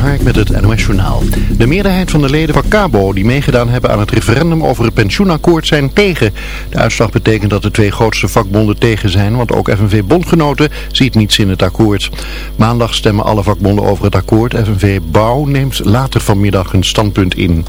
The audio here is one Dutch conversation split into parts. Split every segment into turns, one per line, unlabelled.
Hark met het NOS Journaal. De meerderheid van de leden van CABO die meegedaan hebben aan het referendum over het pensioenakkoord zijn tegen. De uitslag betekent dat de twee grootste vakbonden tegen zijn, want ook FNV-bondgenoten ziet niets in het akkoord. Maandag stemmen alle vakbonden over het akkoord. FNV Bouw neemt later vanmiddag een standpunt in.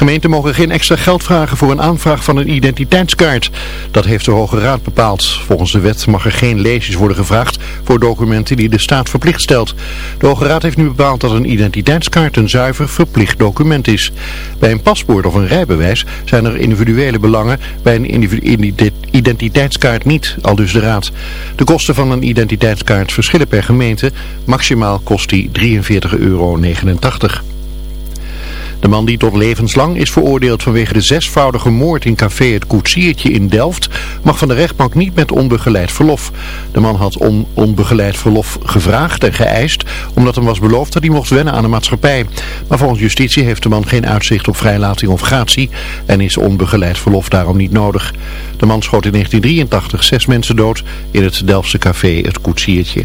Gemeenten mogen geen extra geld vragen voor een aanvraag van een identiteitskaart. Dat heeft de Hoge Raad bepaald. Volgens de wet mag er geen leesjes worden gevraagd voor documenten die de staat verplicht stelt. De Hoge Raad heeft nu bepaald dat een identiteitskaart een zuiver verplicht document is. Bij een paspoort of een rijbewijs zijn er individuele belangen, bij een identiteitskaart niet, al dus de Raad. De kosten van een identiteitskaart verschillen per gemeente. Maximaal kost die 43,89 euro. De man die tot levenslang is veroordeeld vanwege de zesvoudige moord in café Het Koetsiertje in Delft mag van de rechtbank niet met onbegeleid verlof. De man had on onbegeleid verlof gevraagd en geëist omdat hem was beloofd dat hij mocht wennen aan de maatschappij. Maar volgens justitie heeft de man geen uitzicht op vrijlating of gratie en is onbegeleid verlof daarom niet nodig. De man schoot in 1983 zes mensen dood in het Delftse café Het Koetsiertje.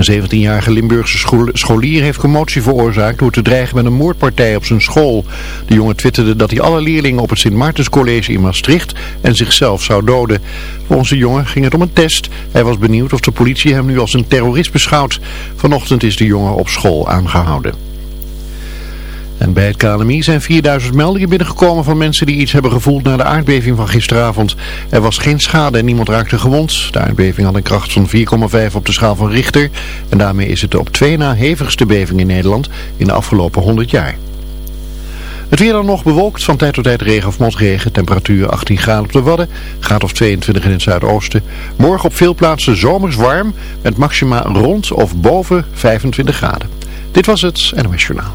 Een 17-jarige Limburgse scholier heeft commotie veroorzaakt door te dreigen met een moordpartij op zijn school. De jongen twitterde dat hij alle leerlingen op het Sint Maartenscollege in Maastricht en zichzelf zou doden. Volgens de jongen ging het om een test. Hij was benieuwd of de politie hem nu als een terrorist beschouwt. Vanochtend is de jongen op school aangehouden. En bij het KNMI zijn 4000 meldingen binnengekomen van mensen die iets hebben gevoeld na de aardbeving van gisteravond. Er was geen schade en niemand raakte gewond. De aardbeving had een kracht van 4,5 op de schaal van Richter. En daarmee is het de op twee na hevigste beving in Nederland in de afgelopen 100 jaar. Het weer dan nog bewolkt, van tijd tot tijd regen of motregen. Temperatuur 18 graden op de Wadden, graad of 22 in het zuidoosten. Morgen op veel plaatsen zomers warm, met maxima rond of boven 25 graden. Dit was het NOS Journaal.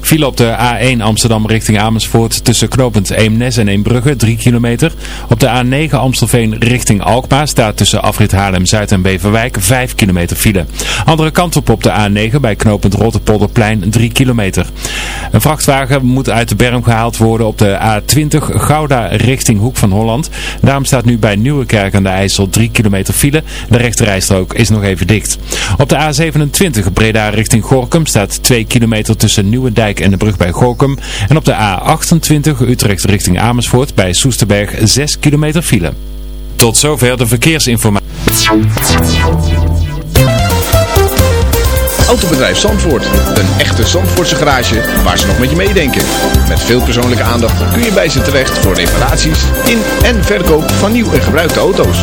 Viel op de A1 Amsterdam richting Amersfoort tussen knooppunt Eemnes en Eembrugge 3 kilometer. Op de A9 Amstelveen richting Alkmaar staat tussen afrit Haarlem-Zuid en Beverwijk 5 kilometer file. Andere kant op op de A9 bij knooppunt Rotterpolderplein 3 kilometer. Een vrachtwagen moet uit de berm gehaald worden op de A20 Gouda richting Hoek van Holland. Daarom staat nu bij Nieuwekerk aan de IJssel 3 kilometer file. De rechterrijstrook is nog even dicht. Op de A27 Breda richting Gorkum staat 2 kilometer tussen Nieuwendijk en de brug bij Gorkum. En op de A28 Utrecht richting Amersfoort bij Soesterberg 6 kilometer file. Tot zover de verkeersinformatie.
Autobedrijf Zandvoort. Een echte Zandvoortse garage waar ze nog met je meedenken. Met veel persoonlijke aandacht kun je bij ze terecht voor reparaties in en verkoop van nieuw en gebruikte auto's.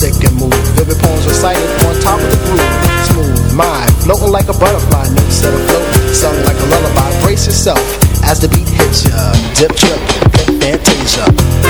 stick and move. Vivid poems
recited on top of the groove. Smooth mind, floating like a butterfly. Never set afloat, sung like a lullaby. Brace yourself as the beat hits ya. Dip, trip, fantasia.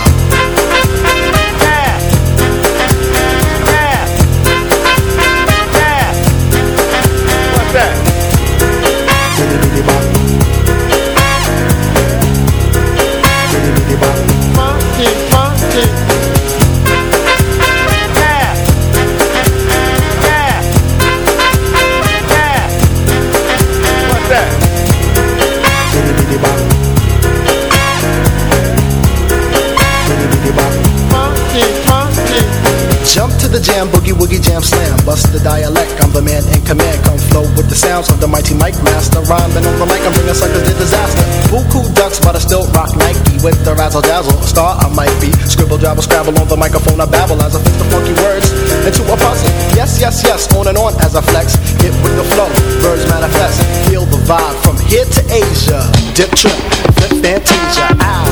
But I still rock Nike with the razzle dazzle. Star I might be. Scribble, jabble, scrabble on the microphone. I babble as I fix the funky words into a puzzle. Yes, yes, yes, on and on as I flex. Hit with the flow, birds manifest. Feel the vibe from here to Asia. Dip trip, flip fantasia. Ow,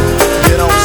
you don't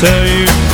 tell you.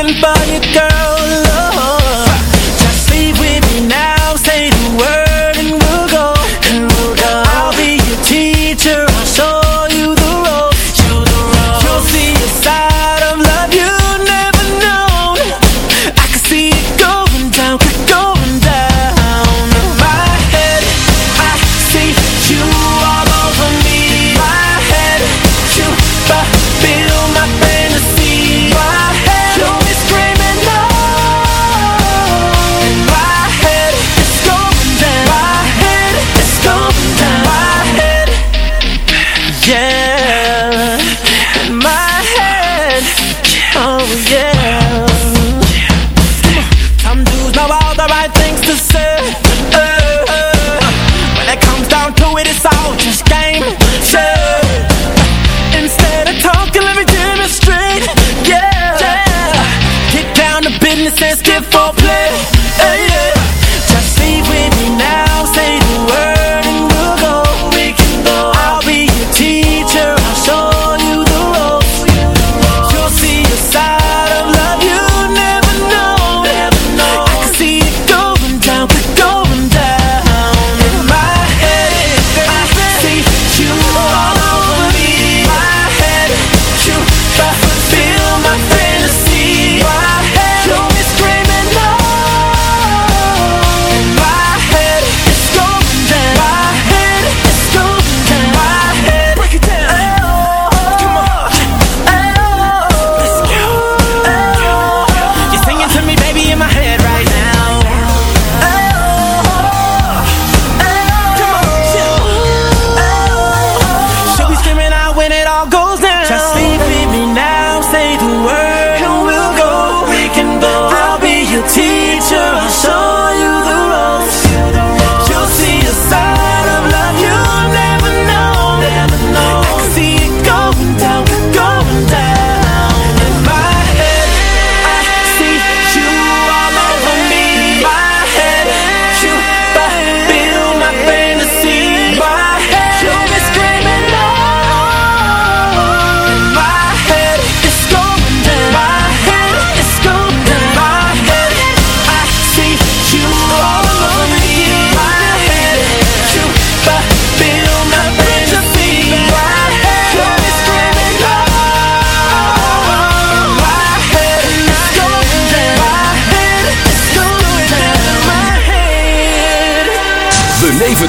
el
valle girl.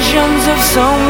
visions of someone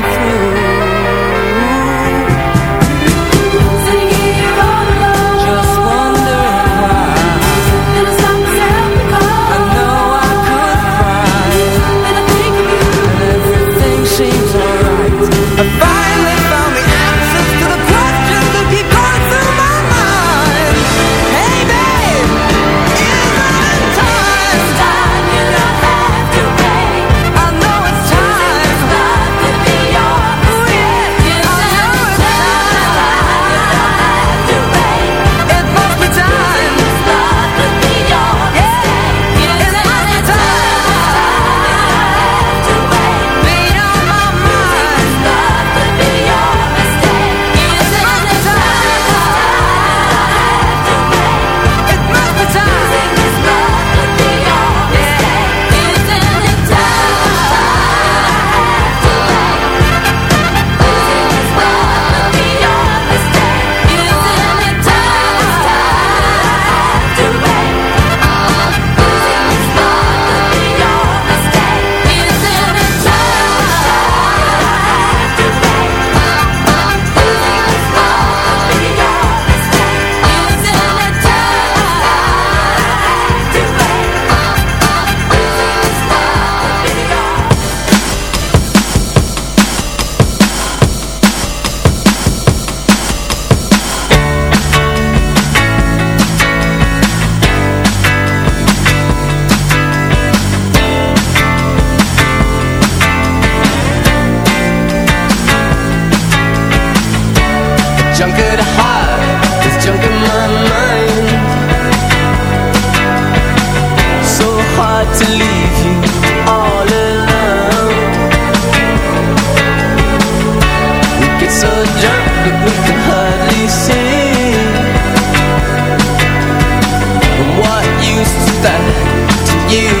you.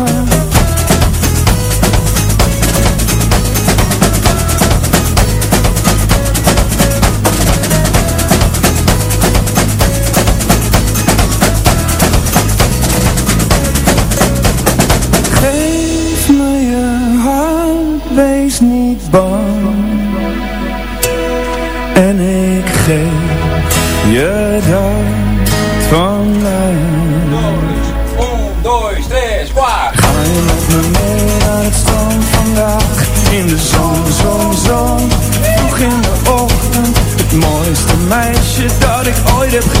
лет